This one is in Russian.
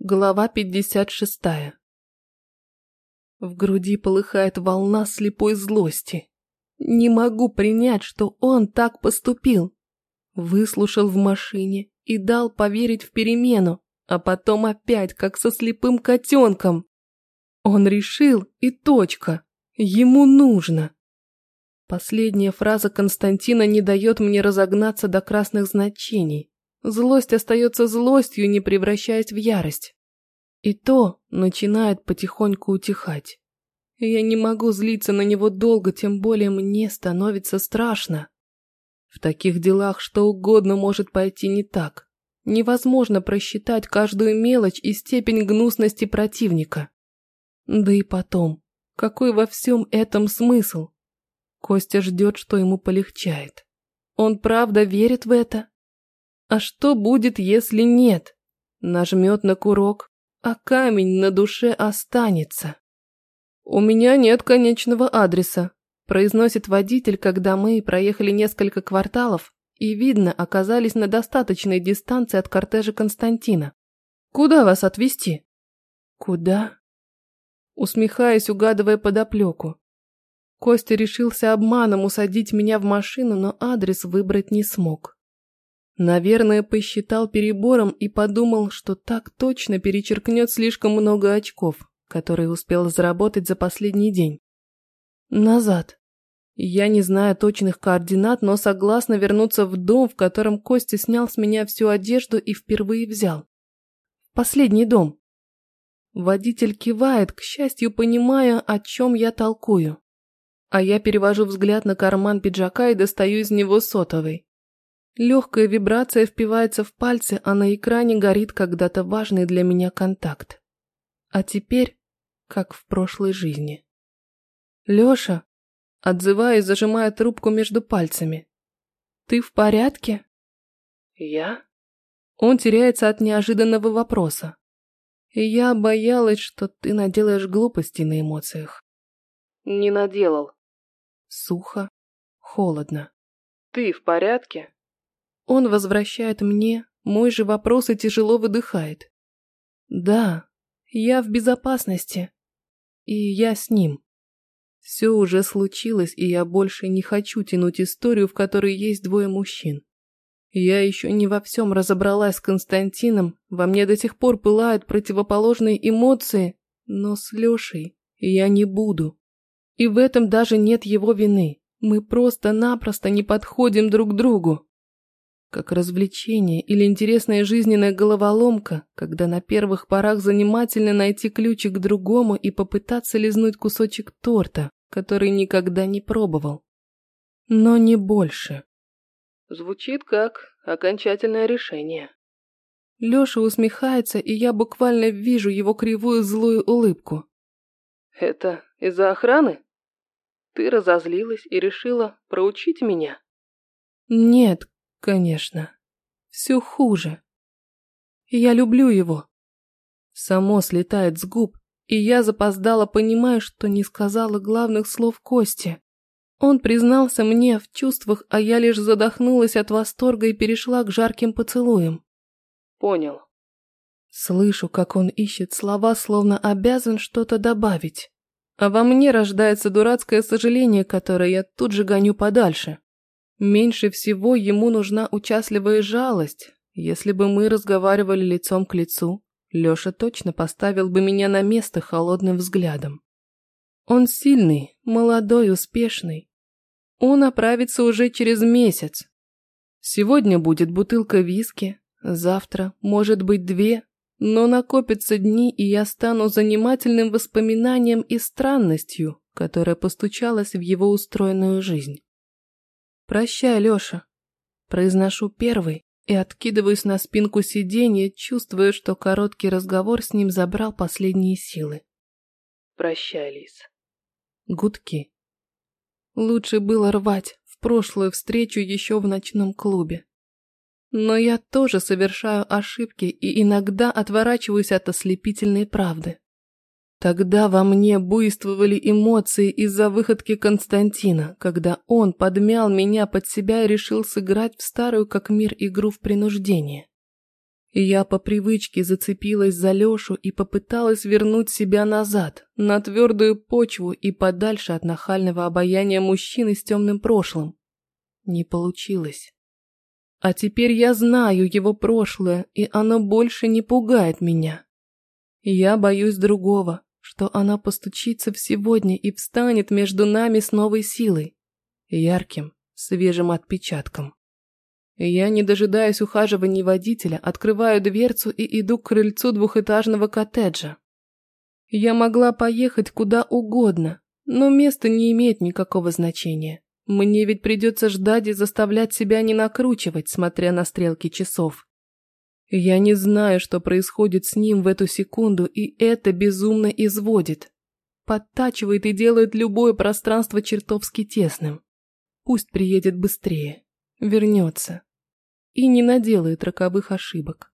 Глава 56. В груди полыхает волна слепой злости. Не могу принять, что он так поступил. Выслушал в машине и дал поверить в перемену, а потом опять, как со слепым котенком. Он решил, и точка. Ему нужно. Последняя фраза Константина не дает мне разогнаться до красных значений. Злость остается злостью, не превращаясь в ярость. И то начинает потихоньку утихать. Я не могу злиться на него долго, тем более мне становится страшно. В таких делах что угодно может пойти не так. Невозможно просчитать каждую мелочь и степень гнусности противника. Да и потом, какой во всем этом смысл? Костя ждет, что ему полегчает. Он правда верит в это? А что будет, если нет? Нажмет на курок, а камень на душе останется. «У меня нет конечного адреса», – произносит водитель, когда мы проехали несколько кварталов и, видно, оказались на достаточной дистанции от кортежа Константина. «Куда вас отвезти?» «Куда?» Усмехаясь, угадывая подоплеку. Костя решился обманом усадить меня в машину, но адрес выбрать не смог. Наверное, посчитал перебором и подумал, что так точно перечеркнет слишком много очков, которые успел заработать за последний день. Назад. Я не знаю точных координат, но согласна вернуться в дом, в котором Костя снял с меня всю одежду и впервые взял. Последний дом. Водитель кивает, к счастью, понимая, о чем я толкую. А я перевожу взгляд на карман пиджака и достаю из него сотовый. Легкая вибрация впивается в пальцы, а на экране горит когда-то важный для меня контакт. А теперь, как в прошлой жизни. Лёша, отзываясь, зажимая трубку между пальцами. Ты в порядке? Я? Он теряется от неожиданного вопроса. Я боялась, что ты наделаешь глупости на эмоциях. Не наделал. Сухо, холодно. Ты в порядке? Он возвращает мне мой же вопрос и тяжело выдыхает. Да, я в безопасности. И я с ним. Все уже случилось, и я больше не хочу тянуть историю, в которой есть двое мужчин. Я еще не во всем разобралась с Константином, во мне до сих пор пылают противоположные эмоции, но с Лешей я не буду. И в этом даже нет его вины. Мы просто-напросто не подходим друг другу. Как развлечение или интересная жизненная головоломка, когда на первых порах занимательно найти ключик к другому и попытаться лизнуть кусочек торта, который никогда не пробовал. Но не больше. Звучит как окончательное решение. Лёша усмехается, и я буквально вижу его кривую злую улыбку. «Это из-за охраны? Ты разозлилась и решила проучить меня?» «Нет, Конечно. Все хуже. Я люблю его. Само слетает с губ, и я запоздала, понимая, что не сказала главных слов Кости. Он признался мне в чувствах, а я лишь задохнулась от восторга и перешла к жарким поцелуям. Понял. Слышу, как он ищет слова, словно обязан что-то добавить. А во мне рождается дурацкое сожаление, которое я тут же гоню подальше. Меньше всего ему нужна участливая жалость. Если бы мы разговаривали лицом к лицу, Лёша точно поставил бы меня на место холодным взглядом. Он сильный, молодой, успешный. Он оправится уже через месяц. Сегодня будет бутылка виски, завтра, может быть, две, но накопятся дни, и я стану занимательным воспоминанием и странностью, которая постучалась в его устроенную жизнь. «Прощай, Лёша». Произношу первый и откидываюсь на спинку сиденья, чувствуя, что короткий разговор с ним забрал последние силы. «Прощай, Лис». Гудки. Лучше было рвать в прошлую встречу еще в ночном клубе. Но я тоже совершаю ошибки и иногда отворачиваюсь от ослепительной правды. Тогда во мне буйствовали эмоции из-за выходки Константина, когда он подмял меня под себя и решил сыграть в старую как мир игру в принуждение. Я по привычке зацепилась за Лешу и попыталась вернуть себя назад, на твердую почву и подальше от нахального обаяния мужчины с темным прошлым. Не получилось. А теперь я знаю его прошлое, и оно больше не пугает меня. Я боюсь другого, что она постучится в сегодня и встанет между нами с новой силой, ярким, свежим отпечатком. Я, не дожидаясь ухаживаний водителя, открываю дверцу и иду к крыльцу двухэтажного коттеджа. Я могла поехать куда угодно, но место не имеет никакого значения. Мне ведь придется ждать и заставлять себя не накручивать, смотря на стрелки часов. Я не знаю, что происходит с ним в эту секунду, и это безумно изводит. Подтачивает и делает любое пространство чертовски тесным. Пусть приедет быстрее, вернется и не наделает роковых ошибок.